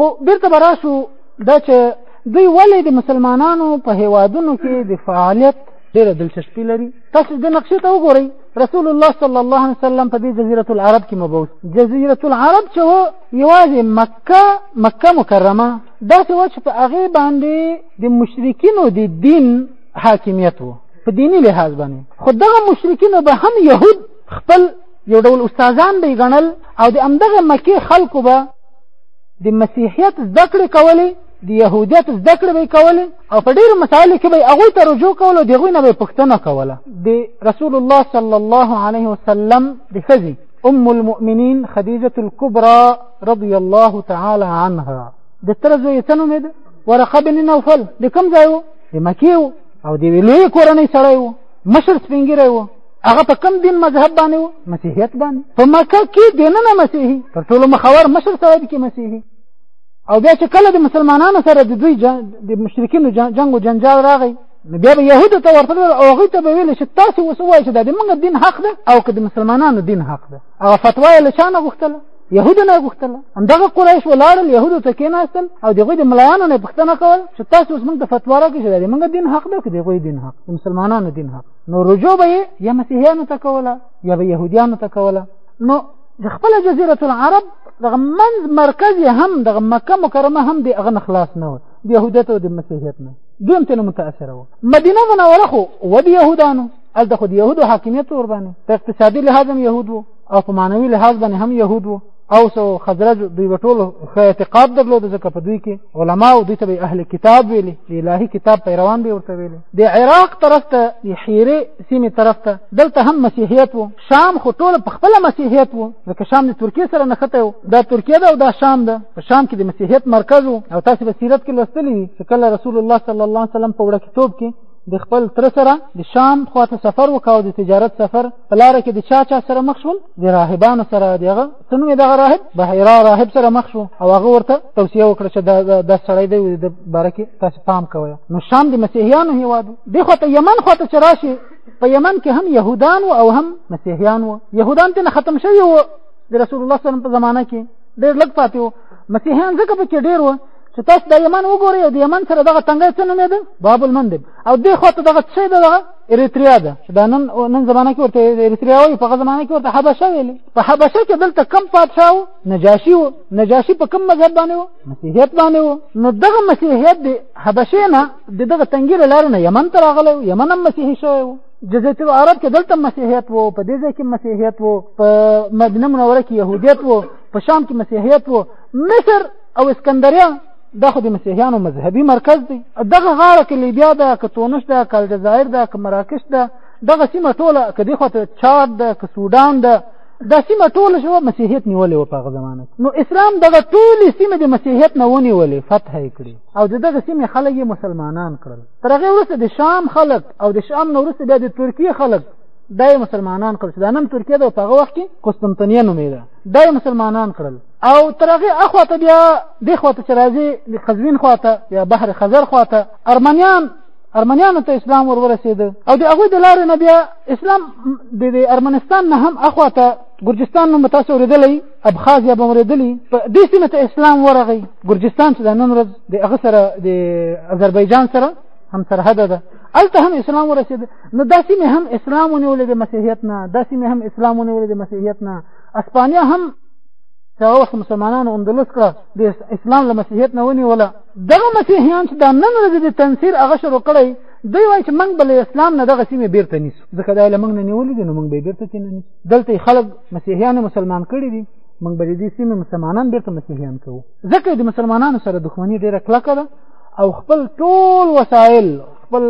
خو بیرته به راسو دا چې دوی ولې د مسلمانانو په هیوادونو کې د فعالیت ډېره دلچسپي لري تاسو د نقشې ته وګورئ رسول الله صلی الله علیه وسلم په دې جزیره العرب کې مبعوث جزیره العرب چې و یوازې مکه مکه مکرمه داسې و چې په هغې باندې د مشرکینو د دین حاکمیت و په دیني لحاظ باندې خو دغه مشرکینو به هم یهود خپل یو ډول استادان به یې ګڼل او د همدغه مکې خلکو به د مسیحیت زده کړې کولې د يهودیت زده کړې به کولې او په ډېرو مسایلو کې به هغوی ته رجوع کول او د هغوی نه به پوښتنه کوله د رسول الله صلی الله علیه وسلم د ښځې ام المؤمنین خدیجه الکبرا رضی الله تعالی عنها د تر زوی څه نوم دی ورقه بن نوفل د کوم ځای و د مکې او د ویلوی کورنۍ سړی و مشر سپینګیری و هغه په کم دین مذهب باندې و مسیحیت باندې په مکه کې دیننه مسیحي تر ټولو مخور مشر سره کې مسیحي او بیا چې کله د مسلمانانو سره د دوی د مشرکینو جنگ او جنجال راغی نو بیا به یهودو ته ورته ویل او هغوی ته به ویل چې تاسې اوس ووایئ چې دا د موږ دین حق ده او که د مسلمانانو دین حق ده هغه فتوا یې له چا نه غوښتله یهودو نه غوښتله همدغه قریش ولاړل یهودو ته کېناستل او د هغوی د ملایانو نه یې پوښتنه کول چې تاسو اوس موږ ته فتوا راکړئ چې دا د موږ دین حق ده که د هغوی دین حق د مسلمانانو دین حق نو رجوع به یا مسیحیانو ته کوله یا به يهودیانو ته کوله نو د خپل جزیره العرب دغه منځ مرکز هم دغه مکه مکرمه هم د اغه خلاص نه و د يهودیت او د مسیحیت نه دیم ته متاثر و مدینه منوره خو و د يهودانو ال د خو د يهودو حاکمیت ور باندې په اقتصادي لحاظ هم يهود او په معنوي لحاظ باندې هم يهود اوس او خزرج دوی به ټول ښه اعتقاد درلود ځکه په دوی کې علما او دوی ته به اهل کتاب ویلي چې الهي کتاب پیروان به ورته ویلي د عراق طرف ته د حیرې سیمې طرف ته دلته هم مسیحیت وو شام خو ټول په خپله مسیحیت وو ځکه شام د ترکیې سره نښتی وو دا ترکیه ده او دا شام ده په شام کې د مسیحیت مرکز وو او تاسې به سیرت کې لوستلي وي چې کله رسول الله صلی الله علیه وسلم په وړکتوب کې د خپل تر سره د شام خواته سفر وکاو د تجارت سفر په لاره کې د چا چا سره مخ شول د راهبانو سره د هغه څه نوم یې دغه راهب بحیرا راهب سره مخ شو او هغه ورته توصیه وکړه چې دا سړی دی د باره کې تاسو پام کوئ نو شام د مسیحیانو هېواد و دې خوا ته یمن خوا ته چې راشي په یمن کې هم یهودان و او هم مسیحیان و یهودان تېنه ختم شوي و د رسول الله صلی په زمانه کې ډېر لږ پاتې و مسیحیان ځکه پکې ډېر و چې تاسو د یمن وګورئ او د یمن سره دغه تنګی څه نومېده باب المندب او دې خوا ته دغه څه دغه اریتریا ده چې دا نن نن زمانه کې ورته اریتریا وایي په زمانه کې ورته حبشه ویل په حبشه کې دلته کم پادشاه و نجاشي و نجاشي په کم مذهب باندې و مسیحیت باندې و نو دغه مسیحیت د حبشې نه د دغه تنګي له لارې نه یمن ته راغلی و یمن هم مسیحي شوی و جزیرت العرب کې دلته مسیحیت وو په دې ځای کې مسیحیت وو په مدینه منوره کې يهودیت وو په شام کې مسیحیت وو مصر او اسکندریه دا خو د مسیحیانو مذهبي مرکز دی دغه غاړه کې لیبیا ده که تونس ده که الجزایر ده که مراکش ده دغه سیمه ټوله که دې خواته چاد ده که سودان ده دا سیمه ټوله شوه مسیحیت نیولې وه په هغه زمانه کې نو اسلام دغه ټولې سیمې د مسیحیت نه ونیولې فتح یې کړې او د دغه سیمې خلک یې مسلمانان کړل تر هغې وروسته د شام خلک او د شام نه وروسته بیا د ترکیې خلک دا مسلمانان کړل چې دا نن ترکیه ده په هغه وخت کې قسطنطنیه نومېده دا مسلمانان کړل او تر هغه اخواته بیا د خواته چې راځي د قزوین خواته یا بحر خزر خواته ارمنیان ارمنیانو ته اسلام ور ورسېد او د هغوی د لارې نه بیا اسلام د ارمنستان نه هم اخواته ګرجستان نوم تاسو اورېدلی ابخازیا به اورېدلی په دې سیمه ته اسلام ورغی ګرجستان چې د نن ورځ د هغه سره د اذربایجان سره هم سرحده ده هلته هم اسلام ورسېد نو دا سیمې هم اسلام ونیولې د مسیحیت نه دا سیمې هم اسلام ونیولې د مسیحیت نه اسپانیا هم چې هغه وخت مسلمانانو اندلس کړه د اسلام له مسیحیت نه ونیوله دغه مسیحیان چې دا نن ورځې د تنصیر هغه شروع کړی دوی وایي چې موږ به له اسلام نه دغه سیمې بېرته نیسو ځکه دا له موږ نه نیولي دي نو موږ به یې بېرته چې نه نیسو دلته یې خلک مسیحیانو مسلمان کړي دي موږ به د دې سیمې مسلمانان بېرته مسیحیان کوو ځکه د مسلمانانو سره دښمني ډېره کلکه ده او خپل ټول وسایل خپل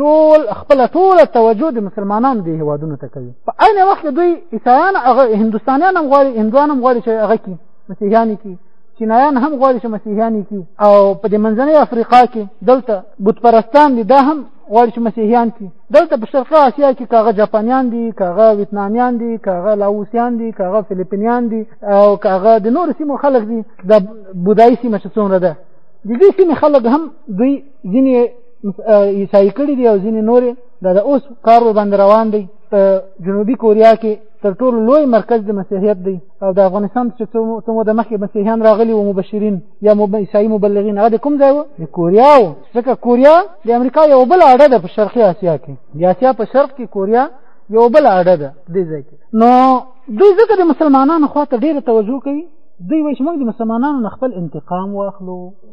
ټول خپل ټول توجه د مسلمانانو د هوادونو ته کوي په عین وخت دوی عیسایان هغه هندستانیان هم غواړي هندوان هم غواړي چې هغه کی مسیحیان کی چینایان هم غواړي چې مسیحیان کی او په دې منځنۍ افریقا کې دلته بت پرستان دي دا هم غواړي چې مسیحیان کی دلته په شرقي اسیا کې کاغه جاپانیان دي کاغه ویتنامیان دي کاغه لاوسیان دي کاغه فلیپینیان دي او کاغه د نور سیمو خلک دي د بودایي سیمه چې څومره ده د دې سیمې خلک هم دوی ځینې عیسائی کړي دي او ځینې نورې دا د اوس کار باندې روان دی په جنوبي کوریا کې تر ټولو لوی مرکز د مسیحیت دی او د افغانستان چې څومره د مخکې مسیحیان راغلي وو مبشرین یا عیسائی مبلغین هغه د کوم ځای وو د کوریا وو ځکه کوریا د امریکا یو بل اړه ده په شرقي اسیا کې د اسیا په شرق کې کوریا یو بل اړه ده دې ځای کې نو دوی ځکه د مسلمانانو خواته ډېره توجه کوي دوی وایي چې موږ د مسلمانانو نه خپل انتقام واخلو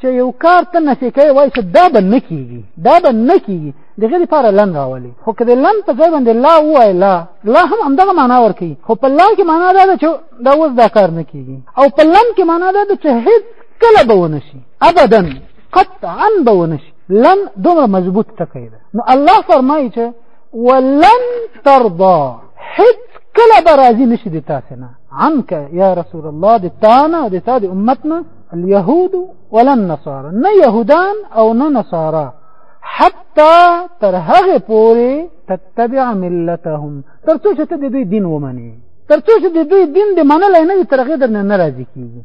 چې یو کار ته نفي کوي وایي چې دا به نه کېږي دا به نه کېږي د هغې لپاره لن راولي خو که د لن په ځای باندې لا ووایي لا لا هم همدغه معنا ورکوي خو په لا کې معنا دا ده چې دا اوس دا کار نه کېږي او په لن کې معنا دا ده چې هېڅ کله به ونه شي ابدا قطعا به ونه شي لن دومره مضبوط ټکی ده نو الله فرمایي چې ولن ترضا هېڅ کله به راضي نه شي د تاسې نه عنک یا رسول الله د تا نه د تا د امت نه اليهود ولا النصارى نه يهودان او نه نصارا حتى تر هغه پورې تتبع ملتهم تر څو چې ته د دوی دین ومنې تر څو چې د دوی دین د منلای نه وي تر هغې درنه نه راضي کېږي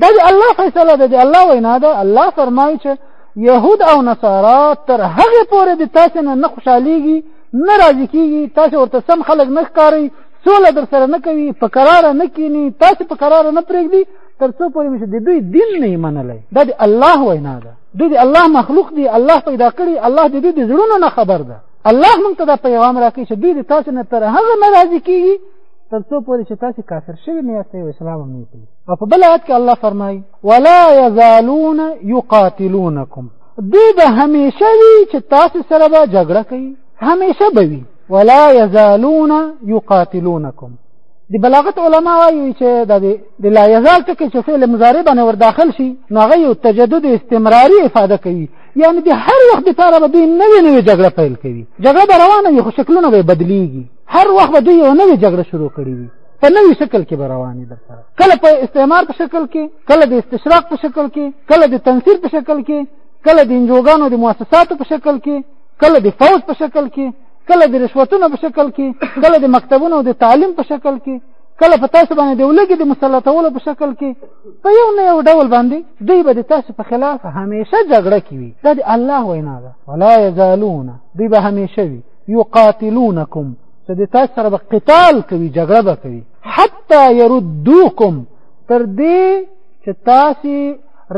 دا د الله فیصله ده د الله وینا ده الله فرمایي چې یهود او نصارا تر هغې پورې د تاسې نه نه خوشحالېږي نه راضي کېږي تاسې ورته سم خلک نه ښکارئ سوله در سره نه کوي په کراره نه کینی تاسو په کراره نه پرېږدي تر څو پورې چې د دوی دین نه منلی دا د الله وینا ده دوی د الله مخلوق دی الله پیدا کړی الله د دوی د زړونو نه خبر ده الله موږ ته دا پیغام راکړي چې دوی د تاسو نه تر هغه نه راضي کیږي تر څو پورې چې تاسو کافر شوي نه یاست او اسلام هم نه کوي او په بل آیت کې الله فرمایي ولا یزالون یقاتلونکم دوی به همیشه وي چې تاسو سره به جګړه کوي همیشه به وي ولا یزالون یقاتلونکم د بلاغت علما وایي چې دا د لا یزال ټکی چې فعل مضارع باندې ور داخل شي نو هغه یو تجدد استمراري افاده کوي یعنی د هر وخت لپاره به دوی نوې نوې جګړه پیل کوي جګړه به روانه وي خو شکلونه به بدلیږي هر وخت به دوی یو نوې جګړه شروع کړي وي په نوې شکل کې به روانې در سره کله په استعمار په شکل کې کله د استشراق په شکل کې کله د تنصیر په شکل کې کله د انجوګانو د مؤسساتو په شکل کې کله د فوج په شکل کې کله د رشوتونو په شکل کې کله د مکتبونو د تعلیم په شکل کې کله په تاسو باندې د ولګي د مسلطولو په شکل کې په یو نه یو ډول باندې دوی به د تاسو په خلاف همیشه جګړه کوي دا د الله وینا ده ولا یزالون دوی به همیشه وي یقاتلونکم چې د تاسو سره به قتال کوي جګړه به کوي حتی يردوکم تر دې چې تاسو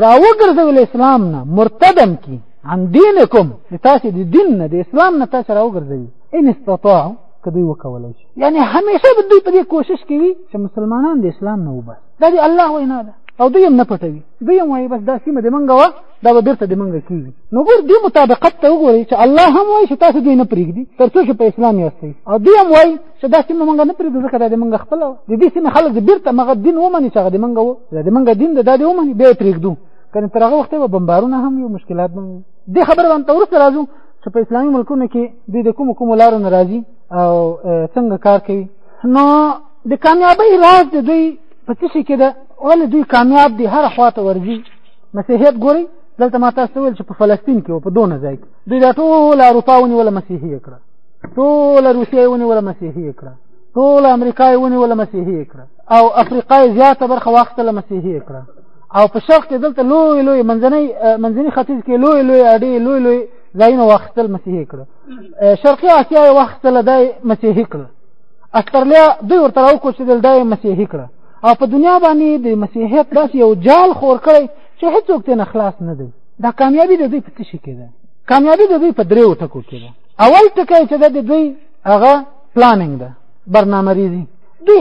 راوګرځول اسلام نه مرتدم کی عن دینکم تاسو د دین نه د اسلام نه تاسو راوګرځوي ان استطاعوا کدی وکولای شي یعنی همیشه به دوی په دې کوشش کوي چې مسلمانان د اسلام نه وبس دا دی الله وینا ده او دوی هم نه پټوي دوی هم وایي بس دا سیمه د منګه وه دا به بیرته د منګه کیږي نو ګور دې مطابقت ته وګورئ چې الله هم وایي چې تاسو دوی نه پرېږدي تر څو چې په اسلام یاستئ او دوی هم وایي چې دا سیمه منګه نه پرېږدو ځکه دا د منګه خپله وه د دې سیمې خلک د بیرته مغه دین ومني چې هغه د منګه و دا د منګه دین د دا د ومني بیا یې پرېږدو کنه تر هغه وخته به بمبارونه هم یو مشکلات نه دي خبر باندې ورسره راځو چې په اسلامي ملکونو کې د کوم کوم لارو ناراضي او څنګه کار کوي نو د کامیابی راز د دوی په څه شي کې ده ولې دوی کامیاب دي هر خواته ورځي مسیحیت ګوري دلته ما تاسو ویل چې په فلسطین کې او په دونه ځای کې دوی دا ټول اروپا ونیوله مسیحي یې کړه ټوله روسیه یې ونیوله مسیحي یې کړه ټوله امریکا یې ونیوله مسیحي یې کړه او افریقا یې زیاته برخه واخیستله مسیحي یې کړه او په شرق کې دلته لوی لوی منځنۍ منځني ختیځ کې لوی لوی اډې لوی لوی ځایونه واخیستل مسیحي کړه شرقي اسیا یې واخیستله دا یې مسیحي کړه استرلیا دوی ورته راوکوچېدل دا یې مسیحي کړه او په دنیا باندې د مسیحیت داسې یو جال خور کړی چې هېڅوک ترې نه خلاص نه دی دا کامیابي د دوی په څه شي کې ده کامیابي د دوی په درېو ټکو کې ده اول ټکی چې ده د دوی هغه پلاننګ ده برنامه ریزي دوی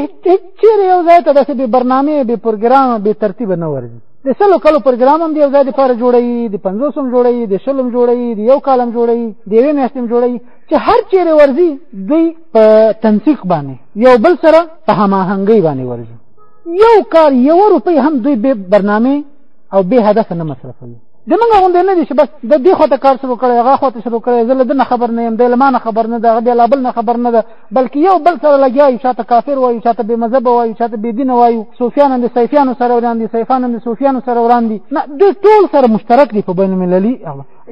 چېرې یو ځای ته داسې بې برنامې بې پروګرامه بې ترتیبه نه ورځي د سلو کلو پروګرام هم د یو ځای دپاره جوړوي د پنځوس هم جوړوي د شل هم جوړوي د یو کال هم جوړوي د یوې میاشتې هم جوړوي چې هر چېرې ورځي دوی په تنسیق باندې یو بل سره په هماهنګۍ باندې ورځي یو کار یوه روپۍ هم دوی بې برنامې او بې هدفه نه مصرفوي د موږ غوندې نه دي چې بس د دې خواته کار شروع کړی هغه خواته شروع کړی زه له ده نه خبر نه یم دی له ما نه خبر نه ده هغه بیا له بل نه خبر نه ده بلکې یو بل سره لګیا یو چاته کافر وایو چاته بې مذهب وایو چاته بې دین وایو صوفیان د سیفیانو سره وران دي سیفان د صوفیانو سره وران دي نه دوی ټول سره مشترک دي په بین المللي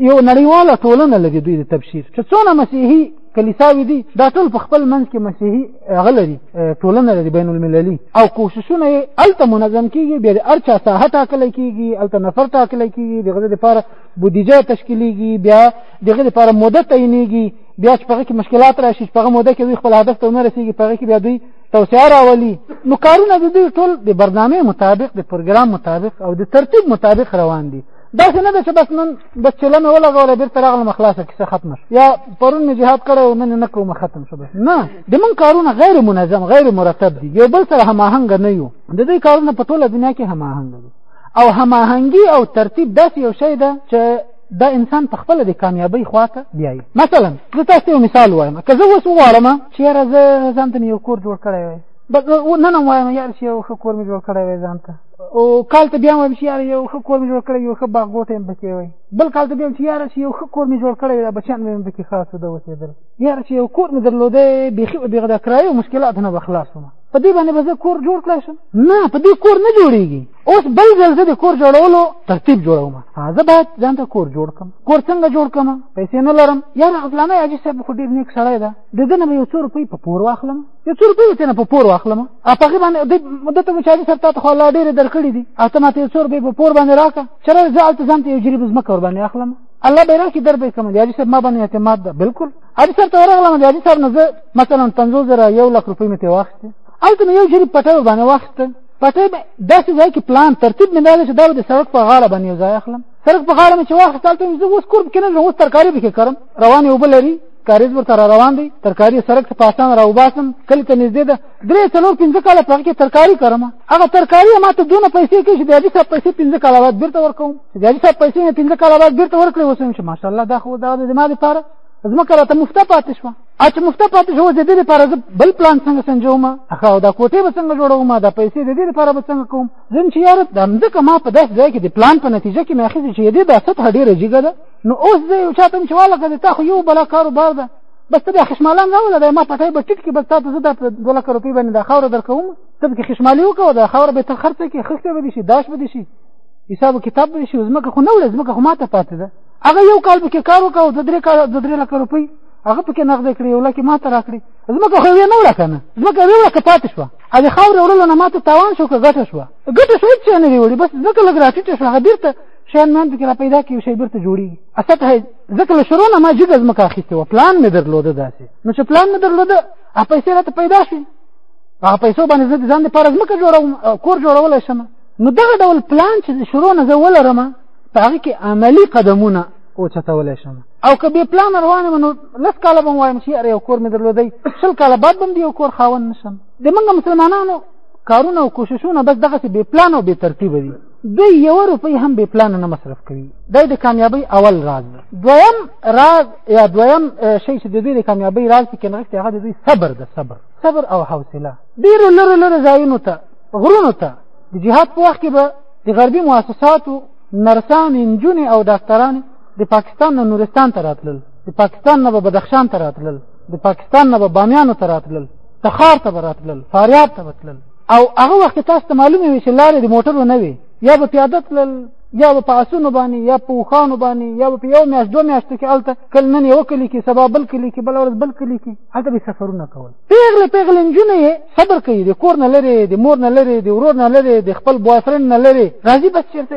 یو نړیواله ټولنه لري دوی د تبشیر چې څونه مسیحي کلیساوي دي دا ټول په خپل منځ کې مسیحي هغه لري ټولنه لري بین المللي او کوششونه یې هلته منظم کېږي بیا د هر چا ساحه ټاکلی کېږي هلته نفر ټاکلی کېږي د هغه دپاره بودیجه تشکیلیږي بیا د هغه دپاره موده تعینېږي بیا چې پغه کې مشکلات راشي چې پغه موده کې دوی خپل هدف ته نه رسیږي پغه کې بیا دوی توسعه راولي نو کارونه د دوی ټول د برنامه مطابق د پروګرام مطابق او د ترتیب مطابق روان دي دا څه نه ده چې بس نن بس چلم ولګول بیرته راغلم خلاصه کیسه ختمه شو یا پرون می جهاد کړو او نن نه کوم ختم شو بس نه د من کارونه غیر منظم غیر مرتب دي یو بل سره هماهنګ نه یو د دې کارونه په ټوله دنیا کې هماهنګ دي او هماهنګي او ترتیب داسې یو شی ده چې دا انسان په خپل د کامیابی خواته بیایي مثلا زه تاسو یو مثال وایم که زه اوس وغواړم چې یاره زه ځان ته یو کور جوړ کړی وای نن هم وایم یار چې یو ښه کور مې جوړ کړی وای ځان ته او کال ته بیا وایم چې یار یو ښه کور مې جوړ کړی یو ښه باغ ګوټه مې پکې وای بل کال ته بیا چې یار چې یو ښه کور مې جوړ کړی دا بچیان مې پکې خاص وده اوسېدل یار چې یو کور مې درلودی بیخي به بېغده کرایه او مشکلات نه به خلاص وم په دې باندې به زه کور جوړ کړی شم نه په دې کور نه جوړېږي اوس بل ځل زه د کور جوړولو ترتیب جوړوم زه باید ځان ته کور جوړ کړم کور څنګه جوړ کړم پیسې نه لرم یا غزلانه حاجي صاحب خو ډېر نیک سړی ده د ده نه به یو څو روپۍ په پور واخلم یو څو روپۍ ورته نه په پور واخلم او په هغې باندې ده ته مو چې حاجي صاحب تا ته خو الله ډېرې درکړي دي او ته ما ته یو څو روپۍ په پور باندې راکړه چې را زه هلته ځان ته یو جریب ځمکه ورباندې اخلم الله به راکړي در به یې کړم د حاجي صاحب ما باندې اعتماد ده بلکل حاجي صاحب ته ورغلم د حاجي صاحب نه زه مثلا پنځوس زره یو لک روپۍ مې ترې واخېستې هلته مې یو جریب پټه ورباندې واخېسته پته به داسې ځای کې پلان ترتیب مې دا چې دا به د سړک په غاړه باندې یو ځای اخلم سړک په غاړه مې چې واخیست هلته مې زه اوس کور پکې نه ځم اوس ترکاري پکې کرم روانې اوبه لري کاریز ورته را روان دی ترکاري سړک ته په اسان راوباسم کلي ته نږدې ده درې څلور پنځه کاله په هغه کې ترکاري کرم هغه ترکاري ما ته دونه پیسې کوي چې د حاجي صاحب پیسې پنځه کاله بعد بېرته ورکوم چې د حاجي صاحب پیسې مې پنځه کاله بعد بېرته ورکړې اوس هم چې ماشاءالله دا خو دا د زما دپاره ځمکه راته مفته پاتې شوه اچ مفته پاتې شو د دې لپاره زه بل پلان څنګه سنجوم اخو دا کوټه به څنګه جوړوم دا پیسې د دې لپاره به څنګه کوم زم چې یار د مزکه ما په داس ځای کې د پلان په نتیجه کې مې اخیسته چې دې دا سطح ډیره جګه ده نو اوس زه یو چاته چې والا کړه تا خو یو بل کاروبار ده بس ته خشمالان راول دا ما پټای به ټیټ کې بس تاسو زه د دوله کرو په باندې دا خاور درکوم ته کې خشمالي وکاو دا خاور به تر خرڅ کې خښته به شي داش به شي حساب کتاب به شي زمکه خو نه ولې زمکه خو ماته پاتې ده هغه یو کال به کې کار وکاو د درې کال د درې لک روپۍ هغه پکې نقد کړی یو لکه ماته راکړي ځمکه خو یې نه وړه کنه ځمکه یې وړه پاتې شو هغه خاور وړل نه ماته تاوان شو که ګټه شو ګټه شو چې نه وړي بس ځکه لګ راټیټ شو هغه بیرته شیان مان پکې را پیدا کیږي شی بیرته جوړي اساس هي ځکه له شروع نه ما جګه ځمکه اخیسته و پلان مې درلوده داسې نو چې پلان مې درلوده هغه پیسې راته پیدا شي هغه پیسو باندې زه ځان لپاره ځمکه جوړوم کور جوړولی شم نو دغه ډول پلان چې شروع نه زه ولرم په هغه کې عملي قدمونه اوچتولی شم او که بې پلان روان یم نو لس کاله به وایم چې یاره یو کور مې درلودی شل کاله بعد به د یو کور خاوند نشم د موږ مسلمانانو کارونه او کوششونه بس دغسې بې پلان او بې ترتیبه دي دوی یو روپۍ هم بې پلانه نه مصرف کوي دا د کامیابۍ اول راز ده دویم راز یا دویم شی چې د دوی د کامیابۍ راز پکې نغښتی هغه د دوی صبر ده صبر صبر او حوصله ډېرو لرو لرو ځایونو ته غرونو ته د جهاد په وخت کې به د غربي مؤسساتو نرسانې نجونې او ډاکترانې د پاکستان نه نورستان ته راتلل د پاکستان نه به بدخشان ته راتلل د پاکستان نه به بامیانو ته راتلل تخار ته به راتلل فاریاب ته به تلل او هغه وخت تاسو ته معلومه وي چې لارې د موټرو نه وي یا به پیاده تلل یا به په اسونو باندې یا په وښانو باندې یا به په یو میاشت دوه میاشتو کې هلته کل نن یو کلي کې سبا بل کلي کې بله ورځ بل کلي کې هلته به سفرونه کول پېغلې پېغلې نجونې یې صبر کوي د کور نه لرې د مور نه لرې د ورور نه لرې د خپل بوایفرنډ نه لرې راځي بس چېرته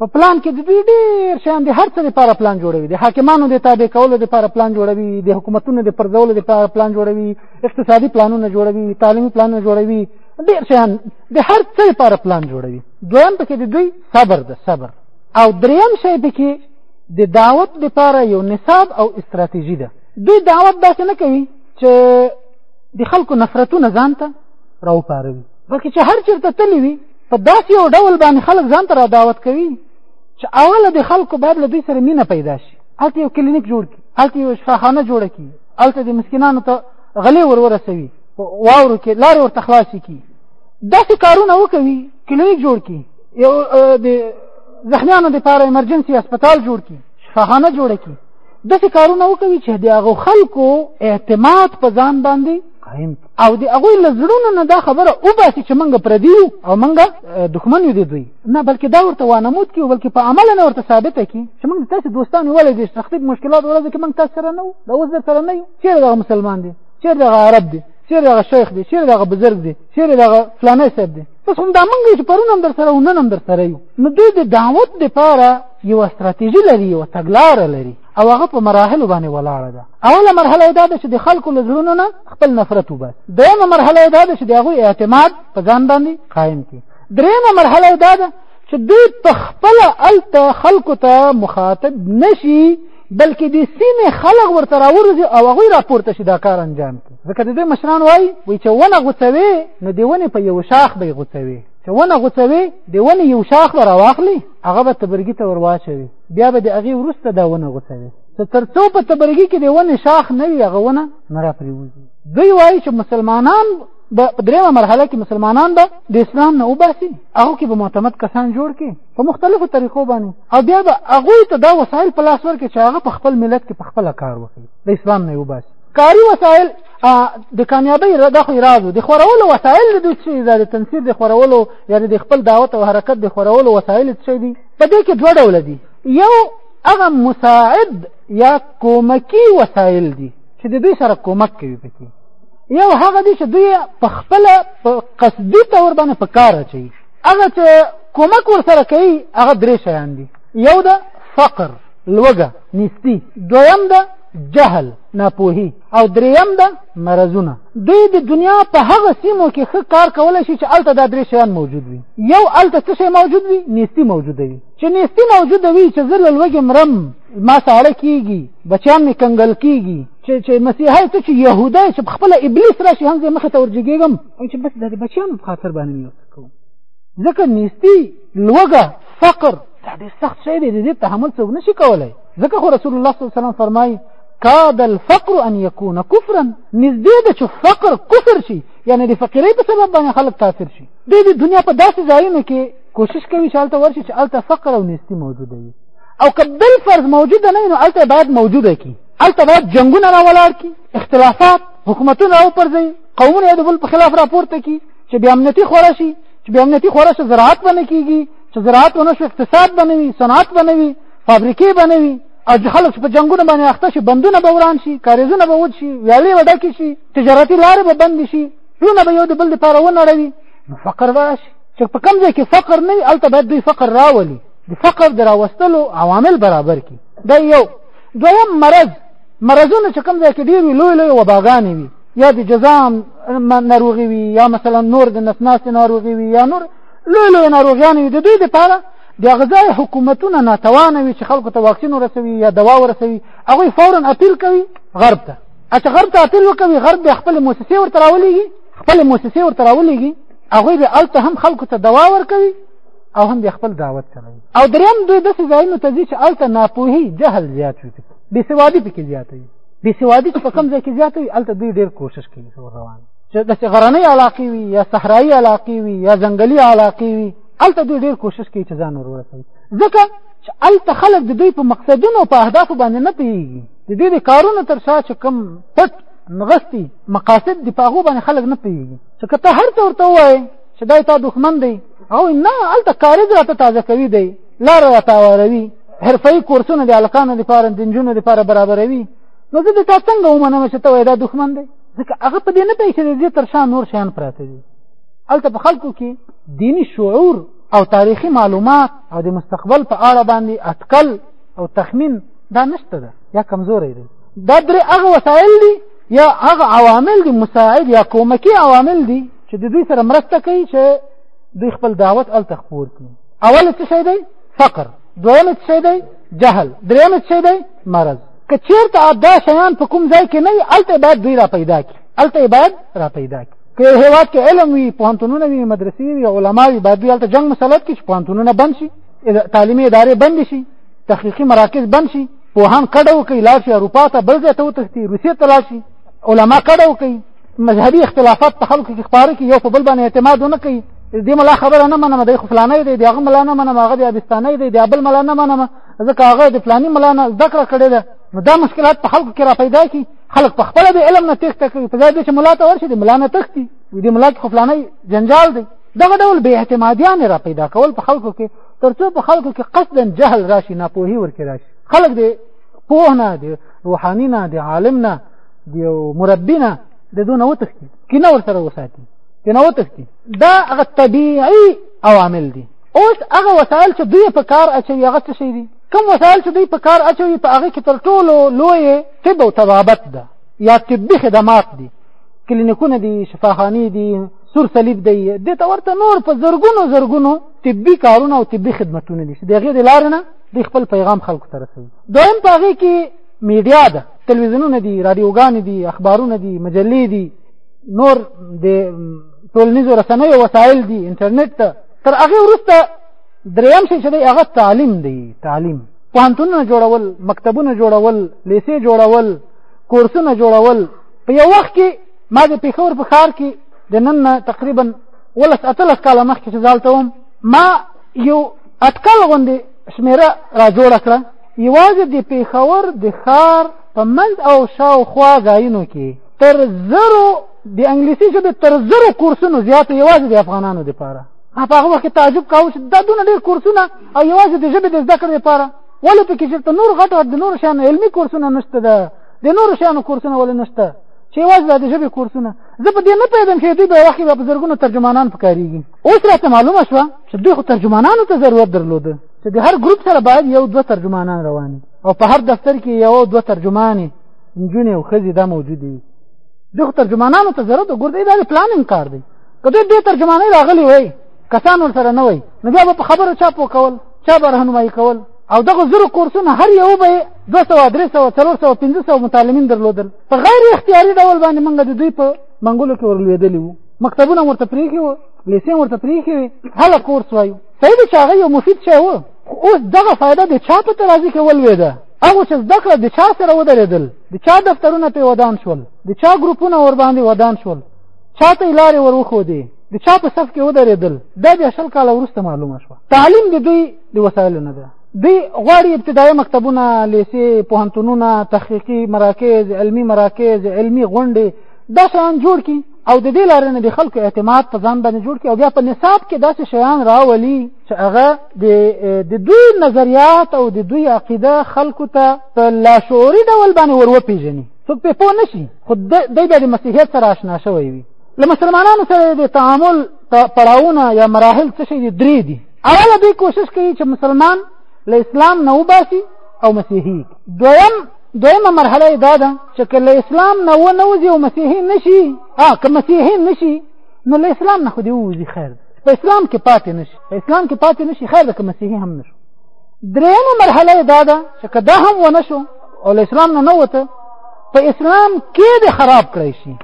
په پلان کې د دوی ډېر شیان د هر څه لپاره پلان جوړوي د حاکمانو د تابع کولو لپاره پلان جوړوي د حکومتونو د پرځولو لپاره پلان جوړوي اقتصادي پلانونه جوړوي تعلیمي پلانونه جوړوي ډېر شیان د هر څه لپاره پلان جوړوي دویم پکې د دوی صبر ده صبر او دریم شی پکې د دعوت لپاره یو نصاب او استراتیژي ده دوی دعوت داسې نه کوي چې د خلکو نفرتونه ځان ته راوپاروي بلکې چې هر چېرته تللی وي په داسې یو ډول باندې خلک ځان ته را دعوت کوي چې اوله د خلکو باید له دوی سره مینه پیدا شي هلته یو کلینیک جوړ کړي هلته یو شفاخانه جوړه کړي هلته د مسکینانو ته غلې ور ورسوي واورو کې لارې ورته خلاصې کړي داسې کارونه وکوي کلینیک جوړ کړي یو د زخمیانو دپاره ایمرجنسي هسپتال جوړ کړي شفاخانه جوړه کړي داسې کارونه وکوي چې د هغو خلکو اعتماد په ځان باندې قایم کړي او د هغوی له زړونو نه دا خبره وباسي چې موږ پردي یو او موږ دښمن یو د دوی نه بلکې دا ورته وانمود کړي بلکې په عمل نه ورته ثابته کړي چې موږ تاسو دوستان یو ولې د سختي مشکلات ورځو کې موږ تاسو سره نه وو دا اوس در سره نه یو چیرې دغه مسلمان دی چیرې دغه عرب دی چیرې دغه شیخ دی چیرې دغه بزرګ دی چیرې دغه فلانی صاحب دی بس هم دا موږ چې پرون هم در سره او نن هم در سره یو نو دوی د دعوت دپاره یوه ستراتیژي لري یوه تګلاره لري او هغه په مراحلو باندې ولاړه ده اوله مرحله دا ده چې د خلکو له زړونو نه خپل نفرت وباسي دویمه مرحله دا ده چې د هغوی اعتماد په ځان باندې قایم کړي درېیمه مرحله دا ده چې دوی په خپله هلته خلکو ته مخاطب نه شي بلکې د سیمې خلک ورته راورځي او هغوی راپورته شي دا کار انجام کړي ځکه د دوی مشران وایي وایي چې ونه غوڅوي نو د ونې په یو شاخ به یې غوڅوي چې ونه غوڅوي د ونې یو شاخ به راواخلي هغه به تبرګي ته ور واچوي بیا به د هغې وروسته دا ونه غوڅوي ته تر څو په تبرګي کې د ونې شاخ نه وي هغه ونه نه را پرېوځي دوی وایي چې مسلمانان به په درېیمه مرحله کې مسلمانان به د اسلام نه وباسي هغو کې به معتمد کسان جوړ کړي په مختلفو طریقو باندې او بیا به هغوی ته دا وسایل په لاس ورکړي چې هغه په خپل ملت کې په خپله کار وکړي د اسلام نه وباسي کاري وسایل د کامیابی د خو راز د خورولو وسایل د دوی چې د تنسیر د خورولو یا د خپل دعوت او حرکت د خورولو وسایل څه دي په دې کې دوه ډول دي یو هغه مساعد یا کومکی وسایل دي چې د دوی سره کومک کوي پکې یو هغه دي چې دوی په خپل په قصدي تور باندې په کار اچي هغه چې کومک ور سره کوي هغه درې شیان دي یو ده فقر لوګه نستی دویم ده جهل ناپوهي او دریم ده مرزونه دوی د دنیا په هغه سیمو کې ښه کار کولی شي چې هلته دا درې شیان موجود وي یو هلته څه شی موجود وي نیستي موجوده وي چې نیستي موجوده وي چې زه له لوږې مرم ما ساړه کېږي بچیان مې کنګل کېږي چې چې مسیحای ته چې یهودا چې په خپله ابلیس راشي هم زه مخې ته ورجګېږم چې بس د بچیانو په خاطر باندې مې ورته کوم ځکه نیستي لوږه فقر دا ډېر سخت شی دی د دې تحمل څوک نه شي کولی ځکه خو رسول الله صلی الله علیه وسلم فرمایي کاد الفقر ان يكون كفرا نږدې ده چې فقر کفر شي یعنی د فقیرۍ په سبب باندې خلک کافر شي د دې دنیا په داسې ځایونو کې کوشش کوي چې هلته ورشي چې هلته فقر او نیستي موجوده وي او که بل فرض موجوده نه نو هلته باید موجوده کړي هلته باید جنګونه را ولاړ کړي اختلافات حکومتونه راوپرځوي قومونه یې د بل په خلاف راپورته کړي چې بې امنیتي خوره شي چې بې امنیتي خوره شي زراعت به نه کېږي چې زراعت ونه شو اقتصاد به نه وي صنعت به نه وي فابریکې به نه وي او چې خلک په جنگونو باندې اخته شي بندونه به وران شي کاریزونه به ود شي ویالې به ډکې شي تجارتي لارې به بندې شي لونه به یو د بل لپاره ونړوي نو فقر به راشي چې په کوم ځای کې فقر نه وي هلته باید دوی فقر راولي د فقر د راوستلو عوامل برابر کړي دا یو دویم مرض مرضونه چې کوم ځای کې ډېر وي لوی لوی وباګانې وي یا د جزام ناروغي وي یا مثلا نور د نسناستې ناروغي وي یا نور لوی لوی ناروغیانې وي د دوی دپاره د هغه ځای حکومتونه ناتوانه وي چې خلکو ته واکسین ورسوي یا دوا ورسوي هغوی فورا اپیل کوي غرب ته چې غرب ته اپیل وکوي غرب بیا خپلې موسسې ورته راولېږي خپلې موسسې ورته راولېږي هغوی بیا هلته هم خلکو ته دوا ورکوي او هم بیا خپل دعوت چلوي او درېیم دوی داسې ځایونو ته ځي چې هلته ناپوهي جهل زیات وي بېسوادي پکې زیاته وي بېسوادي چې په کوم ځای کې زیاته وي هلته دوی ډېر کوشش کوي روان چې داسې غرنۍ علاقې وي یا صحرایي علاقې وي یا ځنګلي علاقې وي هلته دوی ډیر کوشش کوي چې ځان ورورسوي ځکه چې هلته خلک د دوی په مقصدونو او په اهدافو باندې نه پیږي د دوی د کارونو تر شا چې کم پټ نغستی مقاصد دی په هغه باندې خلک نه پیږي چې کته هر څه ورته وایي چې دا تا دښمن دی او نه هلته کارز راته تازه کوي دی لار راته واروي حرفي کورسونه د الکانو لپاره د نجونو لپاره برابروي نو زه د تا څنګه ومنم چې ته وایې دا دښمن دی ځکه هغه په دې نه پوهېږي چې د دې تر شا نور شیان پراته دي الته په خلکو کې دینی شعور او تاریخي معلومات او د مستقبل په اړه باندې اټکل او تخمین دا نشته ده یا کمزورې دي دا درې هغه وسایل دي یا هغه عوامل دي مساعد یا کومکی عوامل دي چې د دوی سره مرسته کوي چې دوی خپل دعوت ال تخپور کړي اول څه شي دی فقر دویم څه شي دی جهل دریم څه شي دی مرض که چیرته دا شیان په کوم ځای کې نه وي هلته باید دوی را پیدا کړي هلته باید را پیدا کړي که یو هېواد کې علم وي پوهنتونونه وي مدرسې وي علما وي باید دوی هلته جنګ مسلط کړي چې پوهنتونونه بند شي تعلیمي ادارې بندې شي تحقیقي مراکز بند شي پوهان کډه وکړي لاړ شي اروپا ته بل ځای ته وتښتي روسیې ته لاړ شي علما کډه وکړي مذهبي اختلافات په خلکو کې خپاره کړي یو په بل باندې اعتماد ونه کوي دې ملا خبره نه منم دی خو فلانی دی د هغه ملا نه منم هغه د ابستانی دی د بل ملا نه منم ځکه هغه د فلاني ملا نه زده کړه کړې ده نو دا مشکلات په خلکو کې را پیدا کړي خلک په خپل به علم نه تخته کوي په ځای چې ملا ته ورشي د ملا نه تختی وي د ملا کې خپلانه جنجال دی دغه ډول به اعتمادیان را پیدا کول په خلکو کې ترڅو په خلکو کې قصدا جهل راشي ناپوهي ورکړي راشي خلک دې پوه نه دي روحاني نه دي عالم نه دي مربي نه د دونه وتښتي کینه ورسره وساتي کینه وتښتي دا هغه طبیعي عوامل دي اوس هغه وسایل چې دوی په کار اچوي هغه څه شي دي کوم وسایل چې دوی په کار اچوي په هغه کې تر ټولو لوی طب او طبابت ده یا طبي خدمات دي کلینیکونه دي شفاخانې دي سور صلیب دی د ته ورته نور په زرګونو زرګونو طبي کارونه او طبي خدمتونه دي چې د غیر لار نه د خپل پیغام خلکو ته رسوي دویم په هغه کې میډیا ده تلویزیونونه دي رادیوګان دي اخبارونه دي مجلې دي نور د ټولنیزو رسنیو وسایل دي انټرنیټ ته تر هغه وروسته دریم شي چې دی هغه تعلیم دی تعلیم پوهنتونونه جوړول مکتبونه جوړول لیسې جوړول کورسونه جوړول په یو وخت کې ما د پېښور په ښار کې د نن نه تقریبا ولس اتلس کاله مخکې چې ځالته وم ما یو اټکل غوندې شمېره را جوړه کړه یوازې د پېښور د ښار په منځ او شاوخوا ځایونو کې تر زرو د انګلیسي ژبې تر زرو کورسونو زیاتو یوازې د افغانانو دپاره ما په هغه وخت تعجب کاوه چې دا دونه ډېر کورسونه او یوازې د ژبې د زده کړې لپاره ولې په کې چې نور غټ غټ د نور شان علمي کورسونه نشته ده د نور شانو کورسونه ولې نشته چې یوازې د ژبې کورسونه زه په دې نه پوهېدم چې دوی به وخت به په زرګونو ترجمانان پکارېږي اوس راته معلومه شوه چې دوی خو ترجمانانو ته ضرورت درلوده چې د هر ګروپ سره باید یو دوه ترجمانان روان او په هر دفتر کې یو دوه ترجمانې نجونې او ښځې دا موجودې وي دوی خو ترجمانانو ته ضرورت ګور دی دا د پلانینګ کار دی که دوی دې ترجمانۍ راغلي وای کسان ورسره نه وای نو بیا به په خبرو چا پوه کول چا به رهنمایي کول او دغه زرو کورسونه هر یو به دوه سوه درې سوه څلور سوه پنځه سوه متعلمین درلودل په غیر اختیاري ډول باندې موږ د دوی په منګولو کې ورلوېدلي وو مکتبونه ورته پرېښي وو لیسې ورته پرېښي وې هله کورس وایو صحیح دی چې هغه یو مفید شی و خو اوس دغه فایده د چا په ترازي کې ولوېده هغه چې زده کړه د چا سره ودرېدل د چا دفترونه پرې ودان شول د چا ګروپونه ورباندې ودان شول چاته یې لارې ور وښودې د چا په صف کې ودرېدل دا بیا شل کاله وروسته معلومه شوه تعلیم د دوی د وسایلو نه ده دوی غواړي ابتدایي مکتبونه لیسې پوهنتونونه تحقیقي مراکز علمي مراکز علمي غونډې دا شیان جوړ کړي او د دې لارې نه د خلکو اعتماد په ځان باندې جوړ کړي او بیا په نصاب کې داسې شیان راولي چې هغه د دوی نظریات او د دوی عقیده خلکو ته په لاشعوري ډول باندې وروپېژني څوک په پوه نشي خو د د مسیحیت سره آشنا شوی وي له مسلمانانو سره د تعامل پړاوونه یا مراحل څه شي درې دي اوله دوی کوشش کوي چې مسلمان له اسلام نه وباسي او مسیحي دویم دویمه مرحله دا ده چې که له اسلام نه ونه وځي او مسیحي نشي ها که مسیحي نشي نو له اسلام نه خو دې ووځي خیر په اسلام کې پاتې نشي په اسلام کې پاتې نشي خیر ده که مسیحي هم نشو درېیمه مرحله دا ده چې که دا هم ونه شو او اسلام نه نوته په اسلام کې د خراب کړی شي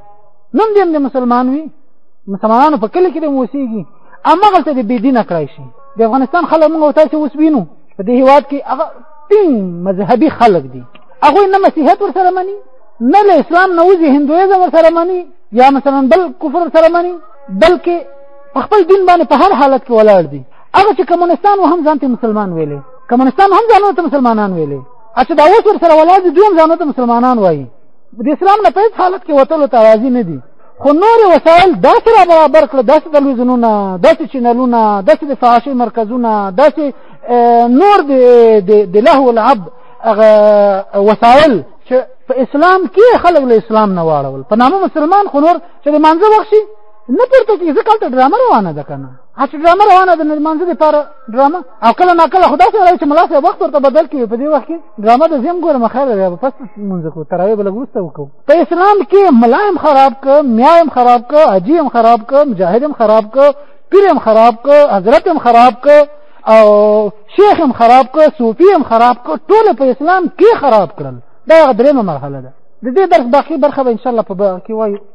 نن دې د مسلمان وي مسلمانانو په کله کې د موسیږي اما غلطه د بی دین کړی شي د افغانستان خلک موږ تاسو اوس وینو په دې هیواد کې هغه تین مذهبي خلک دي هغه نه مسیحیت ور سره مني نه له اسلام نه وځي هندویزم ور سره مني یا مثلا بل کفر سره مني بلکې خپل دین باندې په هر حالت کې ولاړ دي هغه چې کمونستان هم ځانته مسلمان ویلي کمونستان هم ځانته مسلمانان ویلي اته دا اوس ورسره ولاړ دي دوی هم ځانو ته مسلمانان وایي د اسلام نه په هېڅ حالت کې وتلو ته راضي نه دي خو نور وسایل داسې را برابر کړل داسې تلویزیونونه داسې چینلونه داسې د فحاشۍ مرکزونه داسې نور د لهو العب هغه وسایل چې په اسلام کې خلک له اسلام نه واړول په نامه مسلمان خو نور چې د مانځه وخت شي نه پورته کېږي ځکه هلته ډرامه روانه ده که نه هڅه ډرامه روانه ده نرمانځه لپاره ډرامه او کله نا کله خدا سره چې ملاس وخت ورته بدل کړي په دې وخت کې ډرامه د زم ګورم خیر دی پس مونږ کو تراوی بل ګوسته وکړو په اسلام کې ملایم خراب ک میایم خراب ک اجیم خراب ک مجاهدم خراب ک پیرم خراب ک حضرتم خراب ک او شیخم خراب ک صوفیم خراب ک ټول په اسلام کې خراب کړل دا درېمه مرحله ده د دې درس باقي برخه به ان شاء الله په کې وایو